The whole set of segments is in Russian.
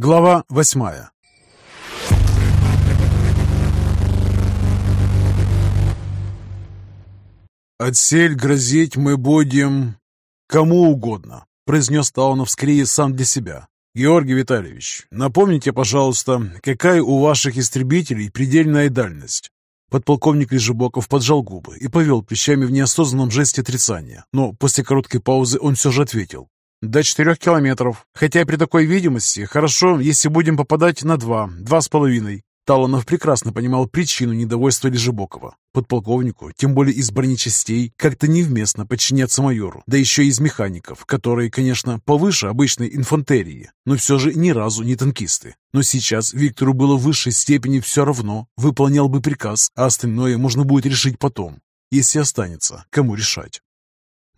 Глава восьмая «Отсель грозить мы будем кому угодно», — произнес Таунов скорее сам для себя. «Георгий Витальевич, напомните, пожалуйста, какая у ваших истребителей предельная дальность?» Подполковник Лежебоков поджал губы и повел плечами в неосознанном жесте отрицания, но после короткой паузы он все же ответил. «До четырех километров. Хотя при такой видимости хорошо, если будем попадать на два, два с половиной». Таланов прекрасно понимал причину недовольства Лежебокова. Подполковнику, тем более из бронечастей, как-то невместно подчиняться майору, да еще из механиков, которые, конечно, повыше обычной инфантерии, но все же ни разу не танкисты. Но сейчас Виктору было в высшей степени все равно, выполнял бы приказ, а остальное можно будет решить потом, если останется, кому решать.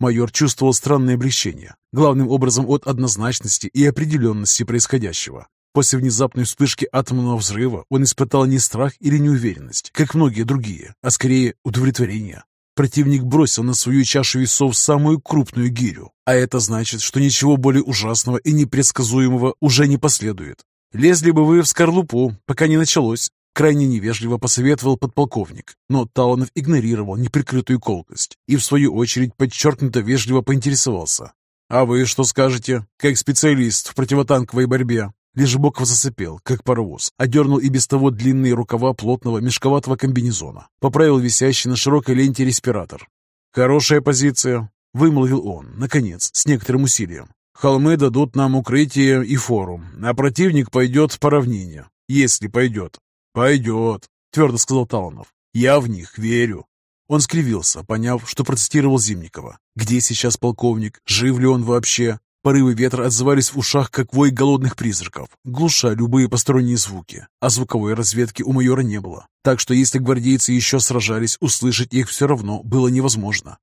Майор чувствовал странное облегчение, главным образом от однозначности и определенности происходящего. После внезапной вспышки атомного взрыва он испытал не страх или неуверенность, как многие другие, а скорее удовлетворение. Противник бросил на свою чашу весов самую крупную гирю, а это значит, что ничего более ужасного и непредсказуемого уже не последует. Лезли бы вы в скорлупу, пока не началось, крайне невежливо посоветовал подполковник, но Таланов игнорировал неприкрытую колкость и, в свою очередь, подчеркнуто вежливо поинтересовался. «А вы что скажете, как специалист в противотанковой борьбе?» Лежебоков засыпел, как паровоз, одернул и без того длинные рукава плотного мешковатого комбинезона, поправил висящий на широкой ленте респиратор. «Хорошая позиция», — вымолвил он, наконец, с некоторым усилием. «Холмы дадут нам укрытие и форум, а противник пойдет по равнине, если пойдет». «Пойдет», — твердо сказал Таланов. «Я в них верю». Он скривился, поняв, что процитировал Зимникова. Где сейчас полковник? Жив ли он вообще? Порывы ветра отзывались в ушах, как вой голодных призраков, глуша любые посторонние звуки, а звуковой разведки у майора не было, так что если гвардейцы еще сражались, услышать их все равно было невозможно.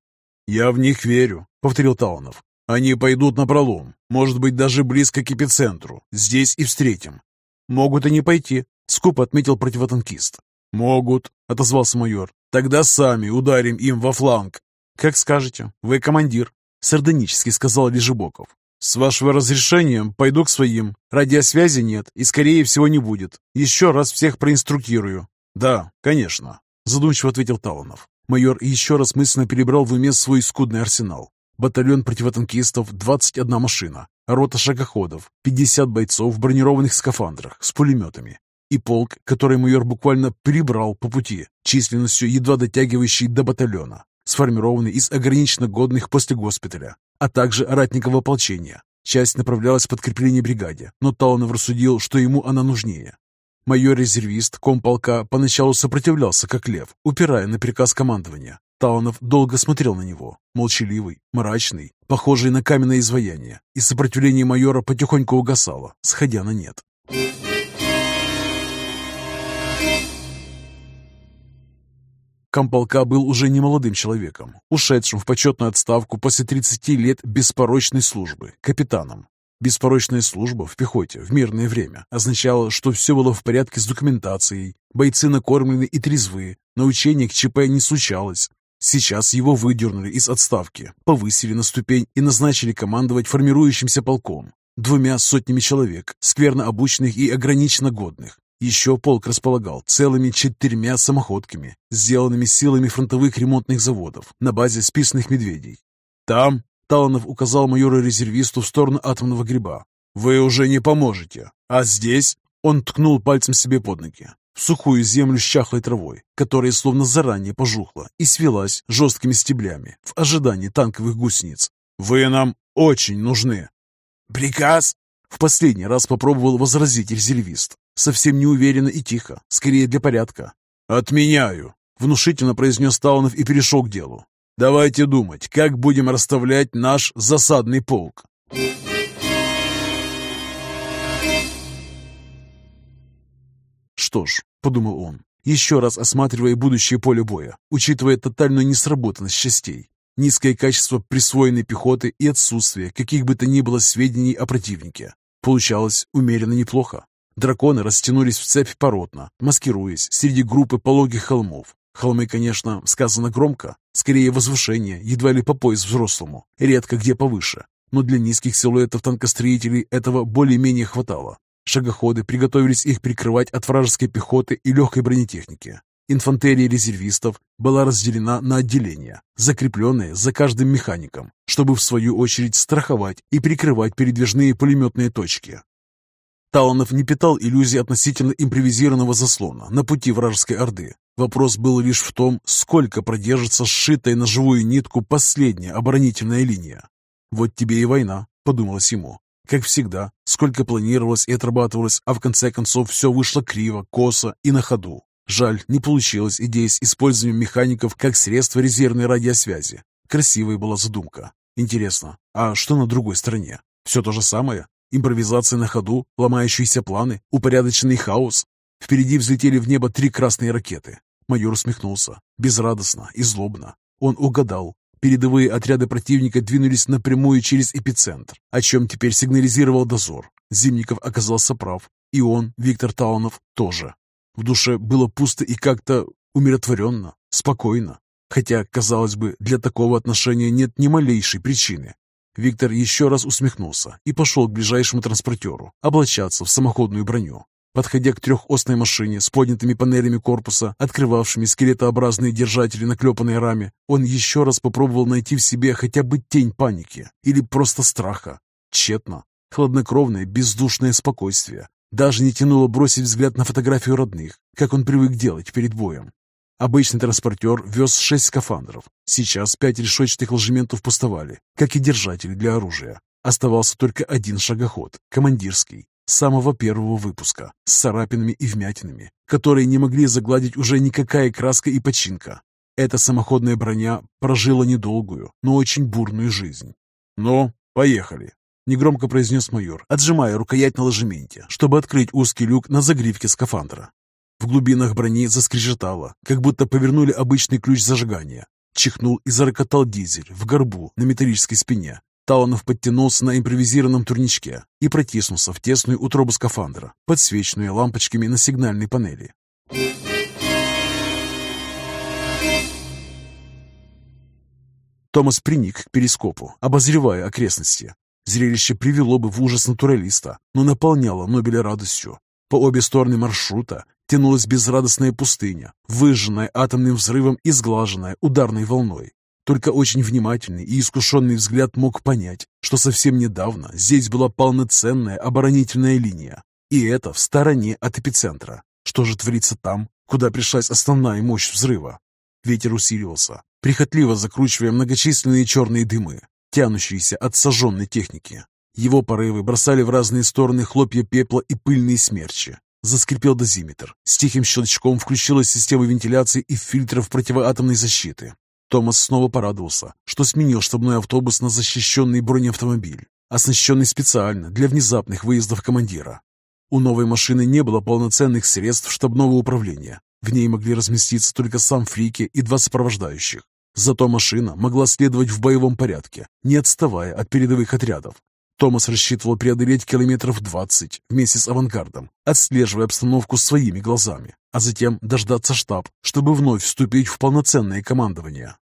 «Я в них верю», — повторил Таланов. «Они пойдут на пролом, может быть, даже близко к эпицентру. Здесь и встретим». «Могут и не пойти», — скупо отметил противотанкист. «Могут», — отозвался майор. «Тогда сами ударим им во фланг». «Как скажете, вы командир», — сардонически сказал Лежебоков. «С вашего разрешения пойду к своим. Радиосвязи нет и, скорее всего, не будет. Еще раз всех проинструктирую». «Да, конечно», — задумчиво ответил Таланов. Майор еще раз мысленно перебрал в уме свой скудный арсенал. Батальон противотанкистов, 21 машина, рота шагоходов, 50 бойцов в бронированных скафандрах с пулеметами и полк, который майор буквально перебрал по пути, численностью едва дотягивающий до батальона, сформированный из ограниченно годных после госпиталя, а также ратникового ополчения. Часть направлялась в подкрепление бригаде, но Таунов рассудил, что ему она нужнее. Майор-резервист комполка поначалу сопротивлялся, как лев, упирая на приказ командования. Таунов долго смотрел на него, молчаливый, мрачный, похожий на каменное изваяние, и сопротивление майора потихоньку угасало, сходя на нет. Комполка был уже не молодым человеком, ушедшим в почетную отставку после 30 лет беспорочной службы, капитаном. Беспорочная служба в пехоте в мирное время означала, что все было в порядке с документацией, бойцы накормлены и трезвы, на учениях ЧП не случалось. Сейчас его выдернули из отставки, повысили на ступень и назначили командовать формирующимся полком, двумя сотнями человек, скверно обученных и ограниченно годных, еще полк располагал целыми четырьмя самоходками, сделанными силами фронтовых ремонтных заводов на базе списанных медведей. Там Таланов указал майору-резервисту в сторону атомного гриба. «Вы уже не поможете. А здесь...» Он ткнул пальцем себе под ноги, в сухую землю с чахлой травой, которая словно заранее пожухла и свелась жесткими стеблями в ожидании танковых гусениц. «Вы нам очень нужны!» «Приказ?» В последний раз попробовал возразить резервист, совсем неуверенно и тихо, скорее для порядка. «Отменяю», — внушительно произнес Таунов и перешел к делу. «Давайте думать, как будем расставлять наш засадный полк». «Что ж», — подумал он, еще раз осматривая будущее поле боя, учитывая тотальную несработанность частей, низкое качество присвоенной пехоты и отсутствие каких бы то ни было сведений о противнике. Получалось умеренно неплохо. Драконы растянулись в цепь поротно, маскируясь среди группы пологих холмов. Холмы, конечно, сказано громко, скорее возвышение, едва ли по пояс взрослому, редко где повыше. Но для низких силуэтов танкостроителей этого более-менее хватало. Шагоходы приготовились их прикрывать от вражеской пехоты и легкой бронетехники. Инфантерия резервистов была разделена на отделения, закрепленные за каждым механиком, чтобы в свою очередь страховать и прикрывать передвижные пулеметные точки. Таланов не питал иллюзий относительно импровизированного заслона на пути вражеской орды. Вопрос был лишь в том, сколько продержится сшитая на живую нитку последняя оборонительная линия. «Вот тебе и война», — подумалось ему. Как всегда, сколько планировалось и отрабатывалось, а в конце концов все вышло криво, косо и на ходу. Жаль, не получилась идея с использованием механиков как средство резервной радиосвязи. Красивая была задумка. Интересно, а что на другой стороне? Все то же самое? Импровизация на ходу, ломающиеся планы, упорядоченный хаос? Впереди взлетели в небо три красные ракеты. Майор усмехнулся, безрадостно и злобно. Он угадал. Передовые отряды противника двинулись напрямую через эпицентр, о чем теперь сигнализировал дозор. Зимников оказался прав, и он, Виктор Таунов, тоже. В душе было пусто и как-то умиротворенно, спокойно. Хотя, казалось бы, для такого отношения нет ни малейшей причины. Виктор еще раз усмехнулся и пошел к ближайшему транспортеру, облачаться в самоходную броню. Подходя к трехосной машине с поднятыми панелями корпуса, открывавшими скелетообразные держатели на клепанной раме, он еще раз попробовал найти в себе хотя бы тень паники или просто страха. Тщетно. Хладнокровное, бездушное спокойствие, даже не тянуло бросить взгляд на фотографию родных, как он привык делать перед боем. Обычный транспортер вез шесть скафандров. Сейчас пять решетчатых ложементов пустовали, как и держатели для оружия. Оставался только один шагоход, командирский, самого первого выпуска, с царапинами и вмятинами, которые не могли загладить уже никакая краска и починка. Эта самоходная броня прожила недолгую, но очень бурную жизнь. «Ну, поехали!» негромко произнес майор, отжимая рукоять на ложементе, чтобы открыть узкий люк на загривке скафандра. В глубинах брони заскрежетало, как будто повернули обычный ключ зажигания. Чихнул и зарокотал дизель в горбу на металлической спине. Таланов подтянулся на импровизированном турничке и протиснулся в тесную утробу скафандра, подсвеченную лампочками на сигнальной панели. Томас приник к перископу, обозревая окрестности. Зрелище привело бы в ужас натуралиста, но наполняло Нобеля радостью. По обе стороны маршрута тянулась безрадостная пустыня, выжженная атомным взрывом и сглаженная ударной волной. Только очень внимательный и искушенный взгляд мог понять, что совсем недавно здесь была полноценная оборонительная линия, и это в стороне от эпицентра. Что же творится там, куда пришлась основная мощь взрыва? Ветер усиливался, прихотливо закручивая многочисленные черные дымы тянущиеся от сожженной техники. Его порывы бросали в разные стороны хлопья пепла и пыльные смерчи. Заскрипел дозиметр. С тихим щелчком включилась система вентиляции и фильтров противоатомной защиты. Томас снова порадовался, что сменил штабной автобус на защищенный бронеавтомобиль, оснащенный специально для внезапных выездов командира. У новой машины не было полноценных средств штабного управления. В ней могли разместиться только сам Фрике и два сопровождающих. Зато машина могла следовать в боевом порядке, не отставая от передовых отрядов. Томас рассчитывал преодолеть километров 20 вместе с авангардом, отслеживая обстановку своими глазами, а затем дождаться штаб, чтобы вновь вступить в полноценное командование.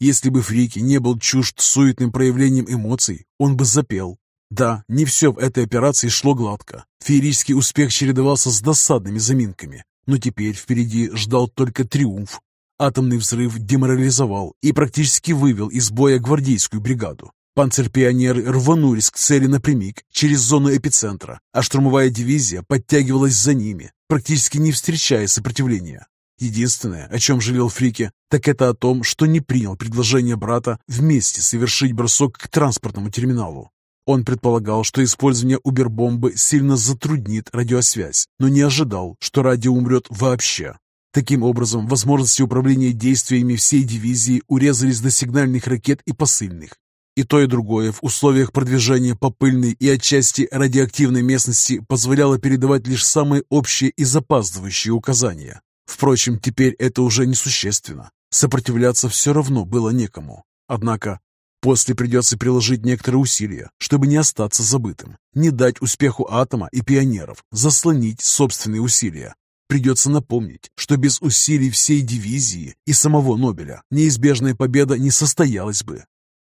Если бы Фрики не был чужд суетным проявлением эмоций, он бы запел. Да, не все в этой операции шло гладко. Феерический успех чередовался с досадными заминками, но теперь впереди ждал только триумф. Атомный взрыв деморализовал и практически вывел из боя гвардейскую бригаду. Панцерпионеры рванулись к цели напрямик через зону эпицентра, а штурмовая дивизия подтягивалась за ними, практически не встречая сопротивления. Единственное, о чем жалел Фрике, так это о том, что не принял предложение брата вместе совершить бросок к транспортному терминалу. Он предполагал, что использование убербомбы сильно затруднит радиосвязь, но не ожидал, что радио умрет вообще. Таким образом, возможности управления действиями всей дивизии урезались до сигнальных ракет и посыльных. И то, и другое в условиях продвижения по пыльной и отчасти радиоактивной местности позволяло передавать лишь самые общие и запаздывающие указания. Впрочем, теперь это уже несущественно. Сопротивляться все равно было некому. Однако после придется приложить некоторые усилия, чтобы не остаться забытым, не дать успеху атома и пионеров заслонить собственные усилия, Придется напомнить, что без усилий всей дивизии и самого Нобеля неизбежная победа не состоялась бы.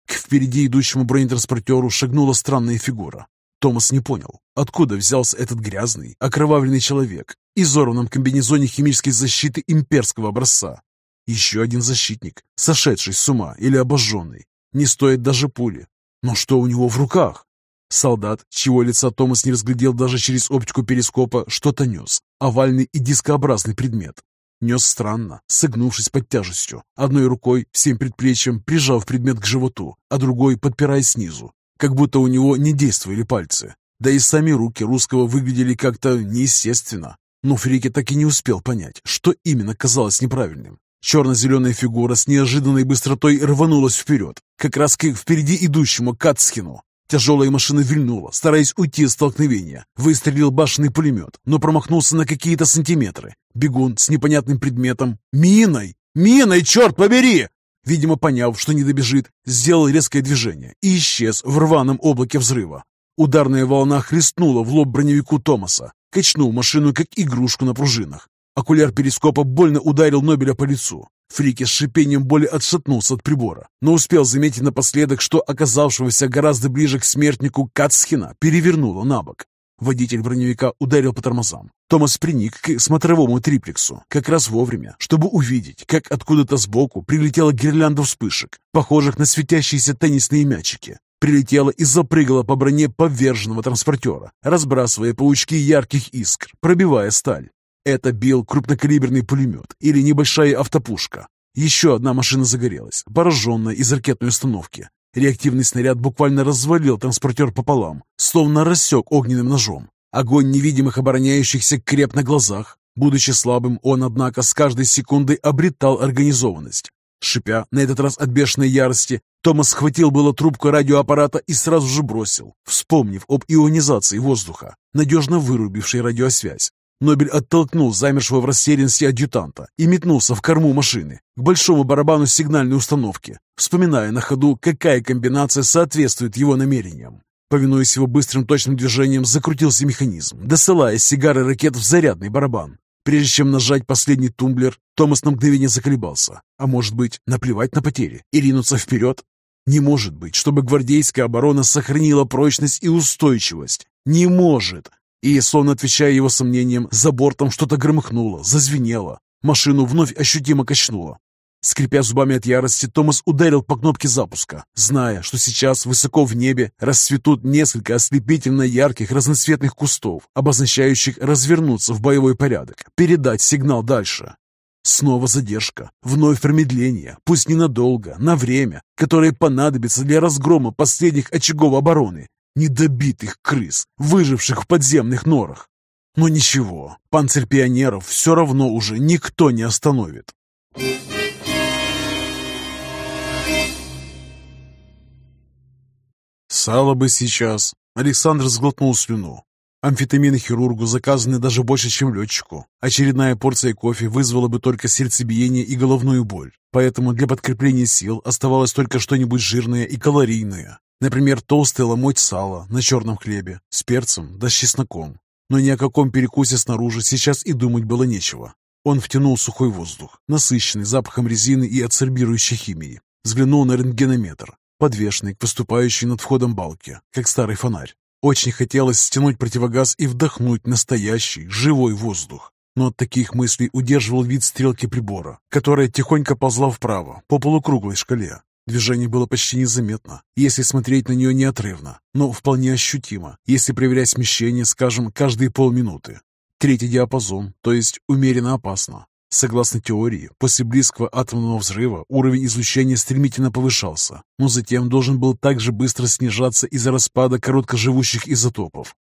К впереди идущему бронетранспортеру шагнула странная фигура. Томас не понял, откуда взялся этот грязный, окровавленный человек, в изорванном комбинезоне химической защиты имперского образца. Еще один защитник, сошедший с ума или обожженный, не стоит даже пули. Но что у него в руках? Солдат, чьего лица Томас не разглядел даже через оптику перископа, что-то нес. Овальный и дискообразный предмет. Нес странно, согнувшись под тяжестью, одной рукой всем предплечьем прижав предмет к животу, а другой подпирая снизу, как будто у него не действовали пальцы. Да и сами руки русского выглядели как-то неестественно. Но Фрике так и не успел понять, что именно казалось неправильным. Черно-зеленая фигура с неожиданной быстротой рванулась вперед, как раз к впереди идущему Кацхину. Тяжелая машина вильнула, стараясь уйти от столкновения. Выстрелил башенный пулемет, но промахнулся на какие-то сантиметры. Бегун с непонятным предметом. Миной! Миной, черт побери! Видимо, поняв, что не добежит, сделал резкое движение и исчез в рваном облаке взрыва. Ударная волна хлестнула в лоб броневику Томаса, качнул машину, как игрушку на пружинах. Окуляр перископа больно ударил Нобеля по лицу. Фрики с шипением боли отшатнулся от прибора, но успел заметить напоследок, что оказавшегося гораздо ближе к смертнику Кацхина перевернуло на бок. Водитель броневика ударил по тормозам. Томас приник к смотровому триплексу как раз вовремя, чтобы увидеть, как откуда-то сбоку прилетела гирлянда вспышек, похожих на светящиеся теннисные мячики. Прилетела и запрыгала по броне поверженного транспортера, разбрасывая паучки ярких искр, пробивая сталь. Это бил крупнокалиберный пулемет или небольшая автопушка. Еще одна машина загорелась, пораженная из ракетной установки. Реактивный снаряд буквально развалил транспортер пополам, словно рассек огненным ножом. Огонь невидимых обороняющихся креп на глазах. Будучи слабым, он, однако, с каждой секундой обретал организованность. Шипя, на этот раз от бешеной ярости, Томас схватил было трубку радиоаппарата и сразу же бросил, вспомнив об ионизации воздуха, надежно вырубившей радиосвязь. Нобель оттолкнул замершего в растерянности адъютанта и метнулся в корму машины, к большому барабану сигнальной установки, вспоминая на ходу, какая комбинация соответствует его намерениям. Повинуясь его быстрым точным движением, закрутился механизм, досылая сигары ракет в зарядный барабан. Прежде чем нажать последний тумблер, Томас на мгновение заколебался. А может быть, наплевать на потери и ринуться вперед? Не может быть, чтобы гвардейская оборона сохранила прочность и устойчивость. Не может! И, словно отвечая его сомнениям, за бортом что-то громыхнуло, зазвенело. Машину вновь ощутимо качнуло. Скрипя зубами от ярости, Томас ударил по кнопке запуска, зная, что сейчас высоко в небе расцветут несколько ослепительно ярких разноцветных кустов, обозначающих развернуться в боевой порядок, передать сигнал дальше. Снова задержка, вновь промедление, пусть ненадолго, на время, которое понадобится для разгрома последних очагов обороны, недобитых крыс, выживших в подземных норах. Но ничего, панцирь пионеров все равно уже никто не остановит. Сало бы сейчас. Александр сглотнул слюну. Амфетамины хирургу заказаны даже больше, чем летчику. Очередная порция кофе вызвала бы только сердцебиение и головную боль. Поэтому для подкрепления сил оставалось только что-нибудь жирное и калорийное. Например, толстый ломоть сала на черном хлебе с перцем да с чесноком. Но ни о каком перекусе снаружи сейчас и думать было нечего. Он втянул сухой воздух, насыщенный запахом резины и адсорбирующей химии. Взглянул на рентгенометр, подвешенный к выступающей над входом балке, как старый фонарь. Очень хотелось стянуть противогаз и вдохнуть настоящий, живой воздух. Но от таких мыслей удерживал вид стрелки прибора, которая тихонько ползла вправо по полукруглой шкале. Движение было почти незаметно, если смотреть на нее неотрывно, но вполне ощутимо, если проверять смещение, скажем, каждые полминуты. Третий диапазон, то есть умеренно опасно. Согласно теории, после близкого атомного взрыва уровень излучения стремительно повышался, но затем должен был также быстро снижаться из-за распада короткоживущих изотопов.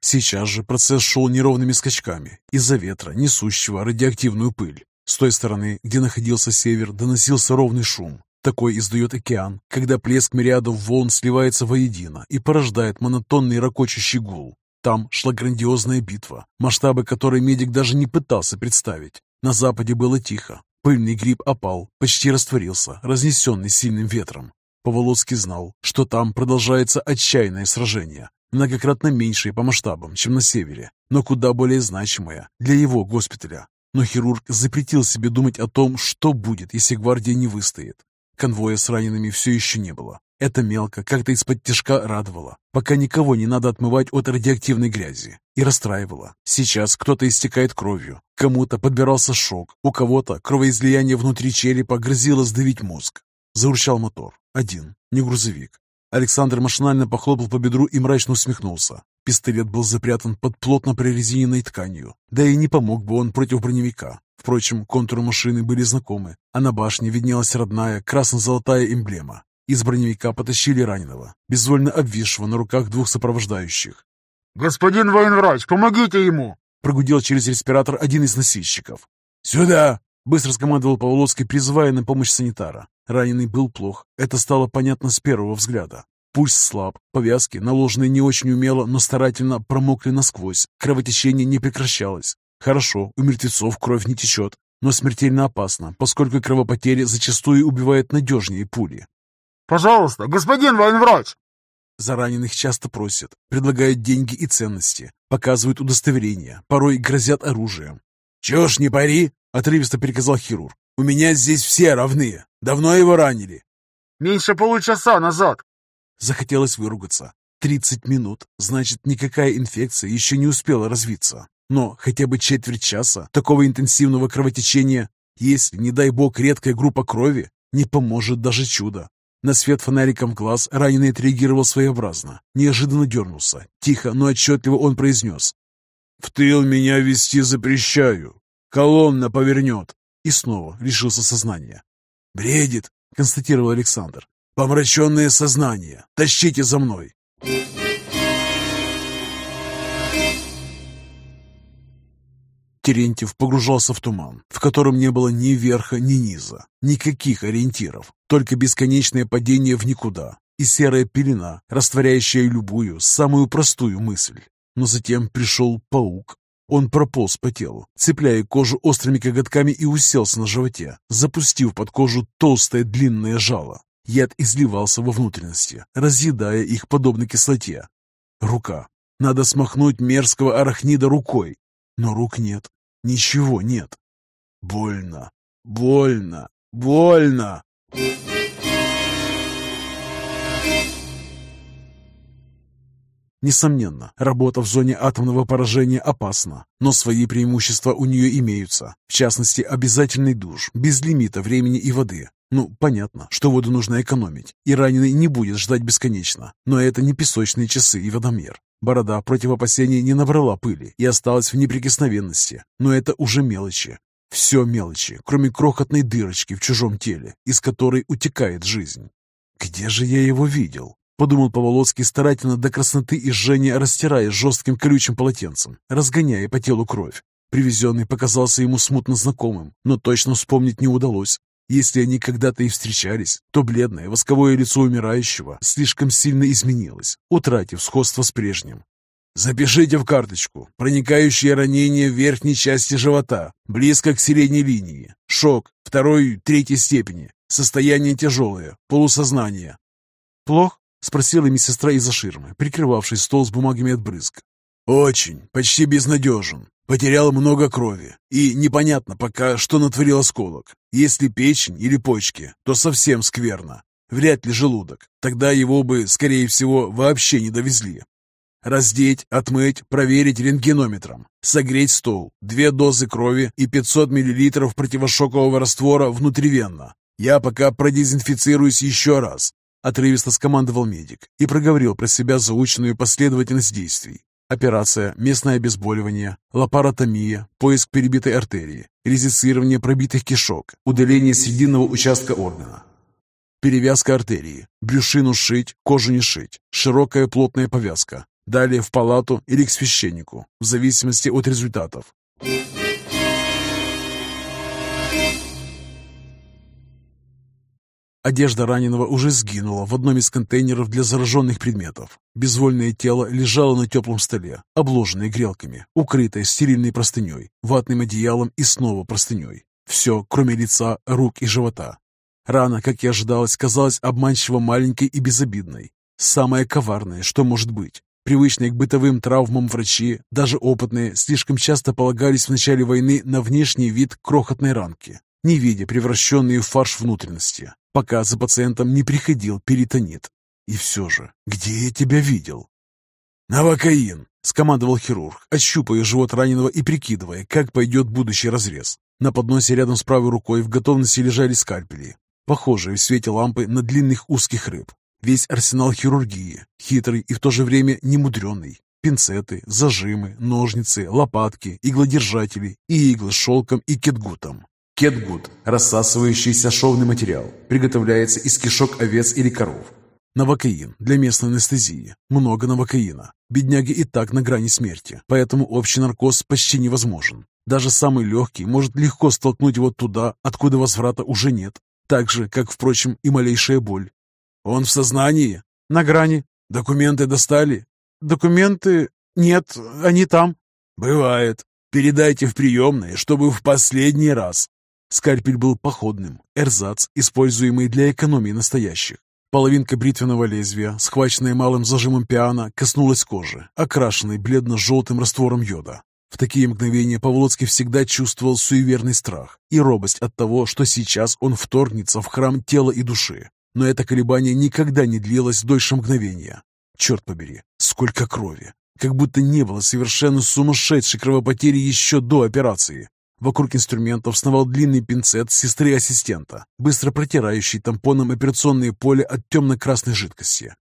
Сейчас же процесс шел неровными скачками из-за ветра, несущего радиоактивную пыль. С той стороны, где находился север, доносился ровный шум, такой издает океан, когда плеск мириадов волн сливается воедино и порождает монотонный ракочущий гул. Там шла грандиозная битва, масштабы которой медик даже не пытался представить. На западе было тихо. Пыльный гриб опал, почти растворился, разнесенный сильным ветром. Поволоцкий знал, что там продолжается отчаянное сражение, многократно меньшее по масштабам, чем на севере, но куда более значимое для его госпиталя. Но хирург запретил себе думать о том, что будет, если гвардия не выстоит. Конвоя с ранеными все еще не было. Это мелко, как-то из-под тяжка радовало, пока никого не надо отмывать от радиоактивной грязи. И расстраивало. Сейчас кто-то истекает кровью, кому-то подбирался шок, у кого-то кровоизлияние внутри черепа грозило сдавить мозг. Заурчал мотор. Один, не грузовик. Александр машинально похлопал по бедру и мрачно усмехнулся. Пистолет был запрятан под плотно прорезиненной тканью, да и не помог бы он против броневика. Впрочем, контуры машины были знакомы, а на башне виднелась родная красно-золотая эмблема. Из броневика потащили раненого, безвольно обвисшего на руках двух сопровождающих. «Господин военврач, помогите ему!» Прогудел через респиратор один из носильщиков. «Сюда!» — быстро скомандовал Павловский, призывая на помощь санитара. Раненый был плох, это стало понятно с первого взгляда. Пульс слаб, повязки, наложенные не очень умело, но старательно, промокли насквозь, кровотечение не прекращалось. Хорошо, у мертвецов кровь не течет, но смертельно опасно, поскольку кровопотери зачастую убивают надежнее пули. «Пожалуйста, господин военврач!» За раненых часто просят, предлагают деньги и ценности, показывают удостоверения, порой грозят оружием. «Чего ж не пари?» — отрывисто приказал хирург. «У меня здесь все равны. Давно его ранили?» «Меньше получаса назад», Захотелось выругаться. Тридцать минут, значит, никакая инфекция еще не успела развиться. Но хотя бы четверть часа такого интенсивного кровотечения, если, не дай бог, редкая группа крови, не поможет даже чудо. На свет фонариком глаз раненый отреагировал своеобразно, неожиданно дернулся. Тихо, но отчетливо он произнес. «В тыл меня вести запрещаю. Колонна повернет». И снова лишился сознания. «Бредит», — констатировал Александр. Помраченное сознание. Тащите за мной. Терентьев погружался в туман, в котором не было ни верха, ни низа, никаких ориентиров, только бесконечное падение в никуда и серая пелена, растворяющая любую, самую простую мысль. Но затем пришел паук. Он прополз по телу, цепляя кожу острыми коготками и уселся на животе, запустив под кожу толстое длинное жало. Яд изливался во внутренности, разъедая их подобно кислоте. Рука. Надо смахнуть мерзкого арахнида рукой. Но рук нет. Ничего нет. Больно. Больно. Больно. Несомненно, работа в зоне атомного поражения опасна, но свои преимущества у нее имеются. В частности, обязательный душ, без лимита времени и воды, ну, понятно, что воду нужно экономить, и раненый не будет ждать бесконечно. Но это не песочные часы и водомер. Борода против опасений не набрала пыли и осталась в неприкосновенности. Но это уже мелочи. Все мелочи, кроме крохотной дырочки в чужом теле, из которой утекает жизнь. «Где же я его видел?» — подумал Поволоцкий, старательно до красноты и жжения растирая жестким колючим полотенцем, разгоняя по телу кровь. Привезенный показался ему смутно знакомым, но точно вспомнить не удалось. Если они когда-то и встречались, то бледное восковое лицо умирающего слишком сильно изменилось, утратив сходство с прежним. Запишите в карточку. Проникающее ранение в верхней части живота, близко к средней линии. Шок второй, третьей степени. Состояние тяжелое, полусознание. «Плох?» — спросила медсестра из-за ширмы, прикрывавшей стол с бумагами от брызг. «Очень, почти безнадежен. Потерял много крови, и непонятно пока, что натворил осколок. Если печень или почки, то совсем скверно. Вряд ли желудок. Тогда его бы, скорее всего, вообще не довезли. Раздеть, отмыть, проверить рентгенометром. Согреть стол. Две дозы крови и 500 мл противошокового раствора внутривенно. Я пока продезинфицируюсь еще раз. Отрывисто скомандовал медик и проговорил про себя заученную последовательность действий. Операция, местное обезболивание, лапаротомия, поиск перебитой артерии, резицирование пробитых кишок, удаление срединного участка органа. Перевязка артерии, брюшину сшить, кожу не шить, широкая плотная повязка. Далее в палату или к священнику, в зависимости от результатов. Одежда раненого уже сгинула в одном из контейнеров для зараженных предметов. Безвольное тело лежало на теплом столе, обложенное грелками, укрытое стерильной простыней, ватным одеялом и снова простыней. Все, кроме лица, рук и живота. Рана, как и ожидалось, казалась обманчиво маленькой и безобидной. Самое коварное, что может быть. Привычные к бытовым травмам врачи, даже опытные, слишком часто полагались в начале войны на внешний вид крохотной ранки, не видя превращенные в фарш внутренности. Пока за пациентом не приходил перитонит. И все же, где я тебя видел? «Навокаин!» — скомандовал хирург, ощупывая живот раненого и прикидывая, как пойдет будущий разрез. На подносе рядом с правой рукой в готовности лежали скальпели, похожие в свете лампы на длинных узких рыб. Весь арсенал хирургии, хитрый и в то же время немудренный. Пинцеты, зажимы, ножницы, лопатки, иглодержатели и иглы с шелком и кетгутом. Кетгут – рассасывающийся шовный материал, приготовляется из кишок овец или коров. Новокаин для местной анестезии. Много новокаина. Бедняги и так на грани смерти, поэтому общий наркоз почти невозможен. Даже самый легкий может легко столкнуть его туда, откуда возврата уже нет. Так же, как, впрочем, и малейшая боль. «Он в сознании?» «На грани». «Документы достали?» «Документы? Нет, они там». «Бывает. Передайте в приемное, чтобы в последний раз». Скальпель был походным, эрзац, используемый для экономии настоящих. Половинка бритвенного лезвия, схваченная малым зажимом пиано, коснулась кожи, окрашенной бледно-желтым раствором йода. В такие мгновения Павлоцкий всегда чувствовал суеверный страх и робость от того, что сейчас он вторгнется в храм тела и души. Но это колебание никогда не длилось дольше мгновения. Черт побери, сколько крови! Как будто не было совершенно сумасшедшей кровопотери еще до операции. Вокруг инструментов сновал длинный пинцет сестры-ассистента, быстро протирающий тампоном операционное поле от темно-красной жидкости.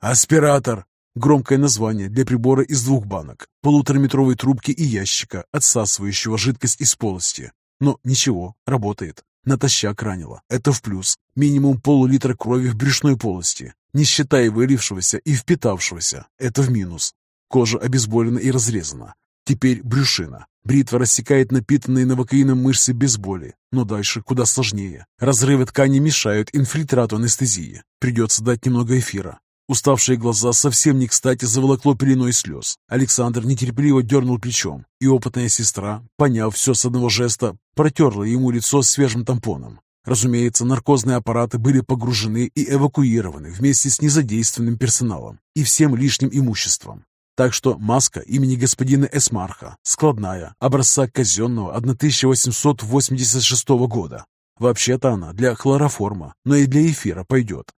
«Аспиратор!» Громкое название для прибора из двух банок, полутораметровой трубки и ящика, отсасывающего жидкость из полости. Но ничего, работает. Натощак ранило. Это в плюс. Минимум полулитра крови в брюшной полости, не считая вылившегося и впитавшегося. Это в минус. Кожа обезболена и разрезана. Теперь брюшина. Бритва рассекает напитанные новокаином мышцы без боли. Но дальше куда сложнее. Разрывы ткани мешают инфильтрату анестезии. Придется дать немного эфира. Уставшие глаза совсем не кстати заволокло пеленой слез. Александр нетерпеливо дернул плечом, и опытная сестра, поняв все с одного жеста, протерла ему лицо свежим тампоном. Разумеется, наркозные аппараты были погружены и эвакуированы вместе с незадействованным персоналом и всем лишним имуществом. Так что маска имени господина Эсмарха, складная, образца казенного 1886 года. Вообще-то она для хлороформа, но и для эфира пойдет.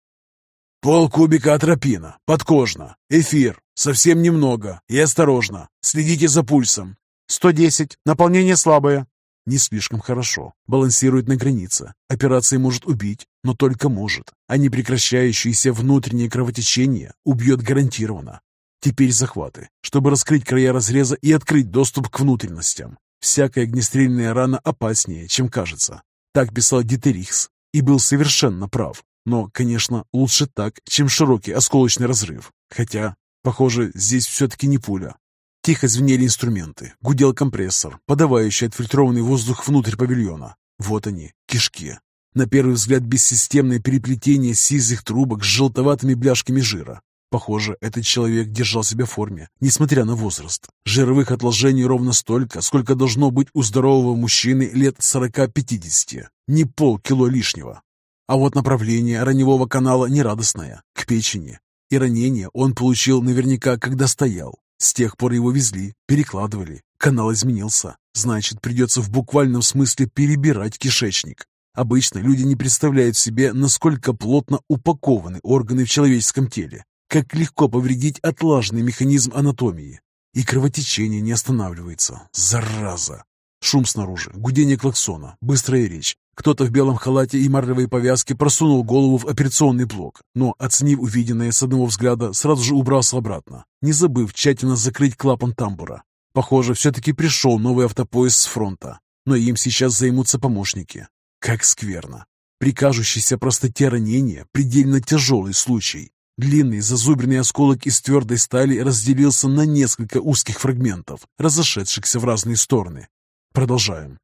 Пол кубика атропина, подкожно, эфир, совсем немного и осторожно. Следите за пульсом. 110, наполнение слабое. Не слишком хорошо, балансирует на границе. Операция может убить, но только может, а непрекращающееся внутреннее кровотечение убьет гарантированно. Теперь захваты, чтобы раскрыть края разреза и открыть доступ к внутренностям. Всякая огнестрельная рана опаснее, чем кажется. Так писал Дитерихс и был совершенно прав. Но, конечно, лучше так, чем широкий осколочный разрыв. Хотя, похоже, здесь все-таки не пуля. Тихо звенели инструменты, гудел компрессор, подавающий отфильтрованный воздух внутрь павильона. Вот они, кишки. На первый взгляд бессистемное переплетение сизых трубок с желтоватыми бляшками жира. Похоже, этот человек держал себя в форме, несмотря на возраст. Жировых отложений ровно столько, сколько должно быть у здорового мужчины лет 40-50. Не полкило лишнего. А вот направление раневого канала нерадостное, к печени. И ранение он получил наверняка, когда стоял. С тех пор его везли, перекладывали. Канал изменился. Значит, придется в буквальном смысле перебирать кишечник. Обычно люди не представляют себе, насколько плотно упакованы органы в человеческом теле, как легко повредить отлаженный механизм анатомии. И кровотечение не останавливается. Зараза! Шум снаружи, гудение клаксона, быстрая речь. Кто-то в белом халате и марлевой повязке просунул голову в операционный блок, но, оценив увиденное с одного взгляда, сразу же убрался обратно, не забыв тщательно закрыть клапан тамбура. Похоже, все-таки пришел новый автопоезд с фронта, но им сейчас займутся помощники. Как скверно. При кажущейся простоте ранения предельно тяжелый случай. Длинный зазубренный осколок из твердой стали разделился на несколько узких фрагментов, разошедшихся в разные стороны. Продолжаем.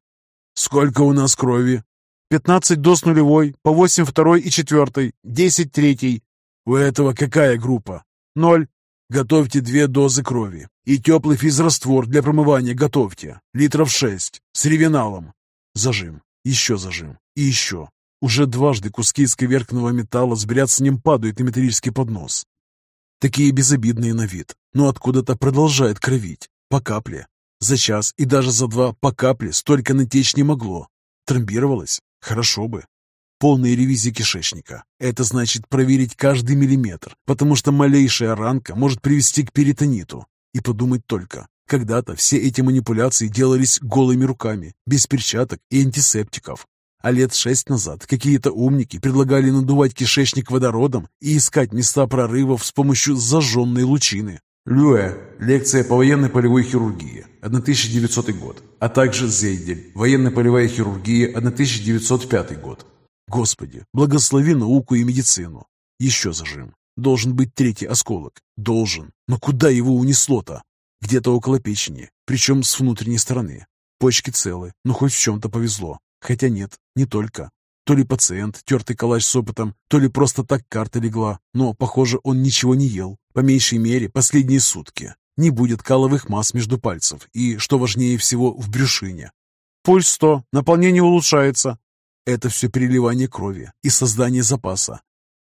«Сколько у нас крови?» Пятнадцать доз нулевой, по восемь второй и четвертой, десять третий. У этого какая группа? Ноль. Готовьте две дозы крови. И теплый физраствор для промывания готовьте. Литров шесть. С ревеналом. Зажим. Еще зажим. И еще. Уже дважды куски исковерканного металла с бряцанием падают на металлический поднос. Такие безобидные на вид, но откуда-то продолжает кровить. По капле. За час и даже за два по капле столько натечь не могло. Тромбировалось? Хорошо бы. полная ревизия кишечника. Это значит проверить каждый миллиметр, потому что малейшая ранка может привести к перитониту. И подумать только, когда-то все эти манипуляции делались голыми руками, без перчаток и антисептиков. А лет шесть назад какие-то умники предлагали надувать кишечник водородом и искать места прорывов с помощью зажженной лучины. Люэ. Лекция по военной полевой хирургии. 1900 год. А также Зейдель. Военная полевая хирургия. 1905 год. Господи, благослови науку и медицину. Еще зажим. Должен быть третий осколок. Должен. Но куда его унесло-то? Где-то около печени, причем с внутренней стороны. Почки целы, но хоть в чем-то повезло. Хотя нет, не только. То ли пациент, тертый калач с опытом, то ли просто так карта легла, но, похоже, он ничего не ел. По меньшей мере, последние сутки. Не будет каловых масс между пальцев и, что важнее всего, в брюшине. Пульс 100, наполнение улучшается. Это все переливание крови и создание запаса.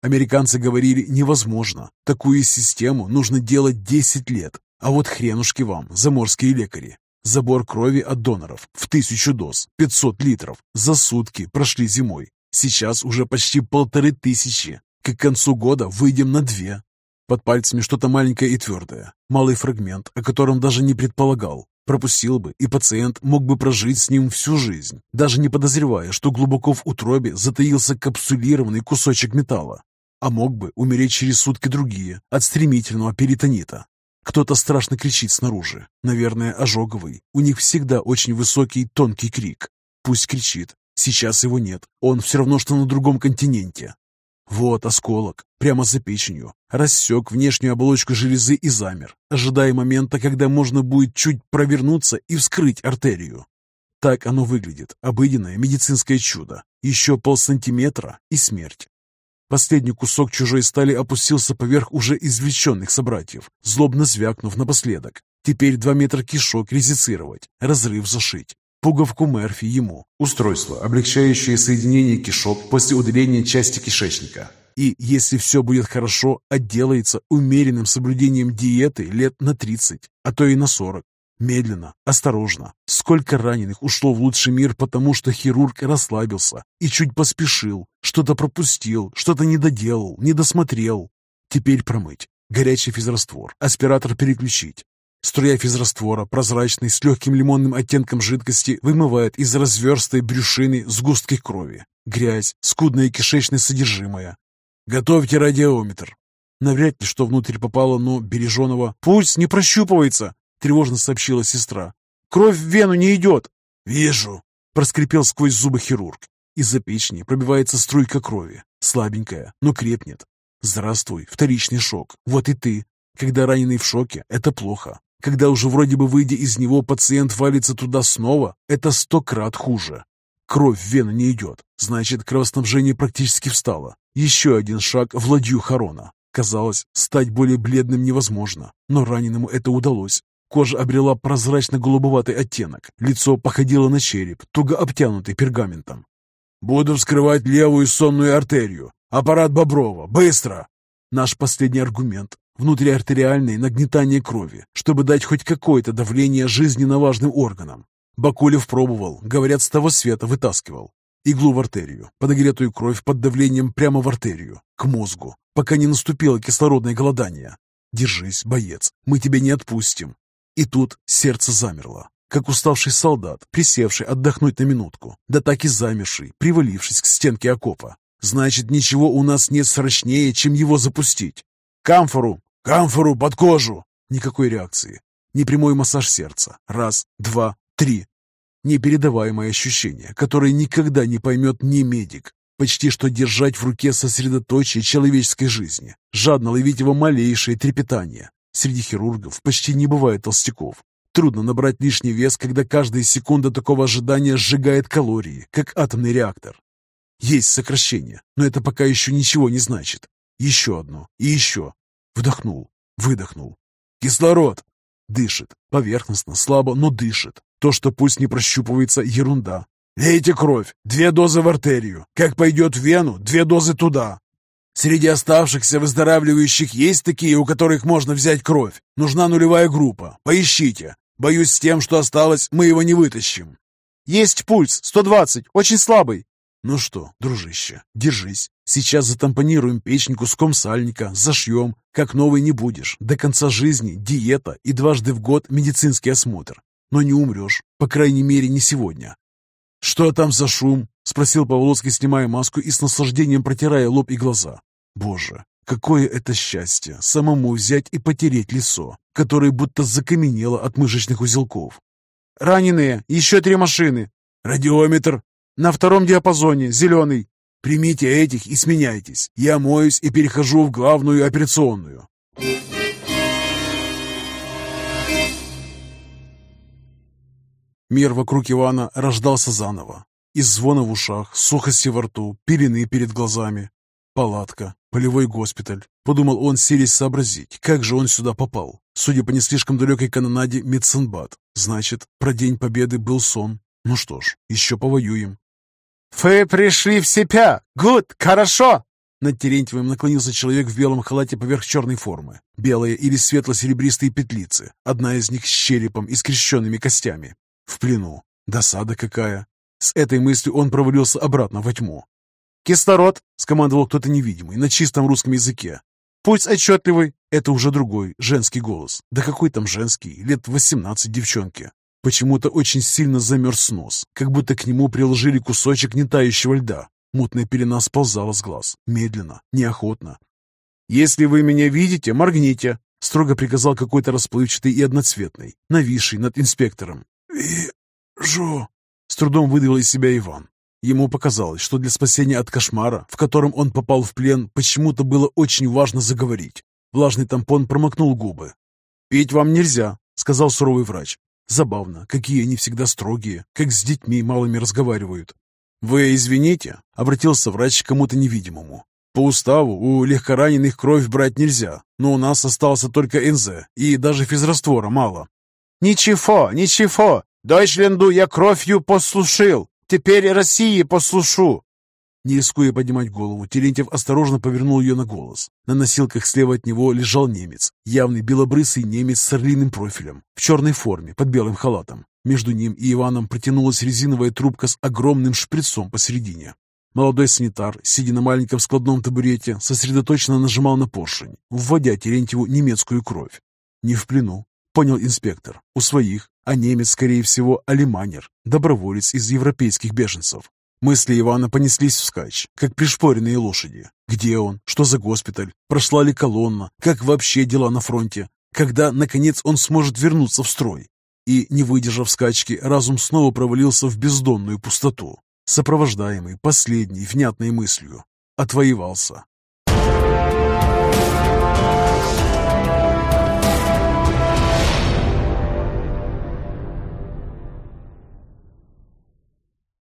Американцы говорили невозможно. Такую систему нужно делать 10 лет. А вот хренушки вам, заморские лекари. Забор крови от доноров в тысячу доз, 500 литров, за сутки прошли зимой. Сейчас уже почти полторы тысячи. К концу года выйдем на две. Под пальцами что-то маленькое и твердое. Малый фрагмент, о котором даже не предполагал. Пропустил бы, и пациент мог бы прожить с ним всю жизнь, даже не подозревая, что глубоко в утробе затаился капсулированный кусочек металла. А мог бы умереть через сутки другие от стремительного перитонита. Кто-то страшно кричит снаружи. Наверное, ожоговый. У них всегда очень высокий, тонкий крик. Пусть кричит. Сейчас его нет. Он все равно, что на другом континенте. Вот осколок, прямо за печенью. Рассек внешнюю оболочку железы и замер, ожидая момента, когда можно будет чуть провернуться и вскрыть артерию. Так оно выглядит. Обыденное медицинское чудо. Еще полсантиметра и смерть. Последний кусок чужой стали опустился поверх уже извлеченных собратьев, злобно звякнув напоследок. Теперь два метра кишок резицировать, разрыв зашить. Пуговку Мерфи ему. Устройство, облегчающее соединение кишок после удаления части кишечника. И, если все будет хорошо, отделается умеренным соблюдением диеты лет на 30, а то и на 40. Медленно, осторожно. Сколько раненых ушло в лучший мир, потому что хирург расслабился и чуть поспешил, что-то пропустил, что-то не доделал, не досмотрел. Теперь промыть. Горячий физраствор, аспиратор переключить. Струя физраствора, прозрачный, с легким лимонным оттенком жидкости, вымывает из разверстой брюшины сгустки крови. Грязь, скудное кишечное содержимое. Готовьте радиометр. Навряд ли что внутрь попало, но береженого. Пульс не прощупывается тревожно сообщила сестра. «Кровь в вену не идет!» «Вижу!» — проскрипел сквозь зубы хирург. Из-за печени пробивается струйка крови. Слабенькая, но крепнет. Здравствуй, вторичный шок. Вот и ты. Когда раненый в шоке, это плохо. Когда уже вроде бы выйдя из него, пациент валится туда снова, это сто крат хуже. Кровь в вену не идет, значит, кровоснабжение практически встало. Еще один шаг в ладью Харона. Казалось, стать более бледным невозможно, но раненому это удалось. Кожа обрела прозрачно-голубоватый оттенок, лицо походило на череп, туго обтянутый пергаментом. «Буду вскрывать левую сонную артерию. Аппарат Боброва. Быстро!» Наш последний аргумент – внутриартериальное нагнетание крови, чтобы дать хоть какое-то давление жизненно важным органам. Бакулев пробовал, говорят, с того света вытаскивал. Иглу в артерию, подогретую кровь под давлением прямо в артерию, к мозгу, пока не наступило кислородное голодание. Держись, боец, мы тебя не отпустим. И тут сердце замерло, как уставший солдат, присевший отдохнуть на минутку, да так и замерший, привалившись к стенке окопа. Значит, ничего у нас нет срочнее, чем его запустить. Камфору! Камфору под кожу! Никакой реакции. Непрямой массаж сердца. Раз, два, три. Непередаваемое ощущение, которое никогда не поймет ни медик. Почти что держать в руке сосредоточие человеческой жизни, жадно ловить его малейшее трепетание, Среди хирургов почти не бывает толстяков. Трудно набрать лишний вес, когда каждая секунда такого ожидания сжигает калории, как атомный реактор. Есть сокращение, но это пока еще ничего не значит. Еще одно и еще. Вдохнул, выдохнул. Кислород! Дышит. Поверхностно, слабо, но дышит. То, что пульс не прощупывается, ерунда. Лейте кровь. Две дозы в артерию. Как пойдет в вену, две дозы туда. Среди оставшихся выздоравливающих есть такие, у которых можно взять кровь. Нужна нулевая группа. Поищите. Боюсь, с тем, что осталось, мы его не вытащим. Есть пульс, 120, очень слабый. Ну что, дружище, держись. Сейчас затампонируем печень куском сальника, зашьем. Как новый не будешь. До конца жизни диета и дважды в год медицинский осмотр. Но не умрешь. По крайней мере, не сегодня. «Что там за шум?» — спросил Павловский, снимая маску и с наслаждением протирая лоб и глаза. «Боже, какое это счастье! Самому взять и потереть лицо, которое будто закаменело от мышечных узелков. Раненые! Еще три машины! Радиометр! На втором диапазоне, зеленый. Примите этих и сменяйтесь. Я моюсь и перехожу в главную операционную. Мир вокруг Ивана рождался заново. Из звона в ушах, сухости во рту, пелены перед глазами. Палатка, полевой госпиталь. Подумал он, силясь сообразить, как же он сюда попал. Судя по не слишком далекой канонаде, медсанбат. Значит, про День Победы был сон. Ну что ж, еще повоюем. «Вы пришли в себя! Гуд! Хорошо!» Над Терентьевым наклонился человек в белом халате поверх черной формы. Белые или светло-серебристые петлицы. Одна из них с черепом и скрещенными костями. В плену. Досада какая. С этой мыслью он провалился обратно во тьму. «Кислород!» — скомандовал кто-то невидимый на чистом русском языке. «Пульс отчетливый!» Это уже другой, женский голос. Да какой там женский? Лет восемнадцать девчонки. Почему-то очень сильно замерз нос, как будто к нему приложили кусочек нетающего льда. Мутная пелена сползала с глаз, медленно, неохотно. «Если вы меня видите, моргните», — строго приказал какой-то расплывчатый и одноцветный, нависший над инспектором. «Вижу», — с трудом выдавил из себя Иван. Ему показалось, что для спасения от кошмара, в котором он попал в плен, почему-то было очень важно заговорить. Влажный тампон промокнул губы. «Пить вам нельзя», — сказал суровый врач. Забавно, какие они всегда строгие, как с детьми малыми разговаривают. «Вы извините», — обратился врач к кому-то невидимому. «По уставу у легкораненых кровь брать нельзя, но у нас остался только НЗ, и даже физраствора мало». «Ничего, ничего, Дойчленду я кровью послушил, теперь России послушу». Не рискуя поднимать голову, Терентьев осторожно повернул ее на голос. На носилках слева от него лежал немец, явный белобрысый немец с орлиным профилем, в черной форме, под белым халатом. Между ним и Иваном протянулась резиновая трубка с огромным шприцом посередине. Молодой санитар, сидя на маленьком складном табурете, сосредоточенно нажимал на поршень, вводя Терентьеву немецкую кровь. «Не в плену», — понял инспектор. «У своих, а немец, скорее всего, алиманер, доброволец из европейских беженцев. Мысли Ивана понеслись вскачь, как пришпоренные лошади. Где он? Что за госпиталь? Прошла ли колонна? Как вообще дела на фронте? Когда, наконец, он сможет вернуться в строй? И, не выдержав скачки, разум снова провалился в бездонную пустоту, сопровождаемый последней внятной мыслью. Отвоевался.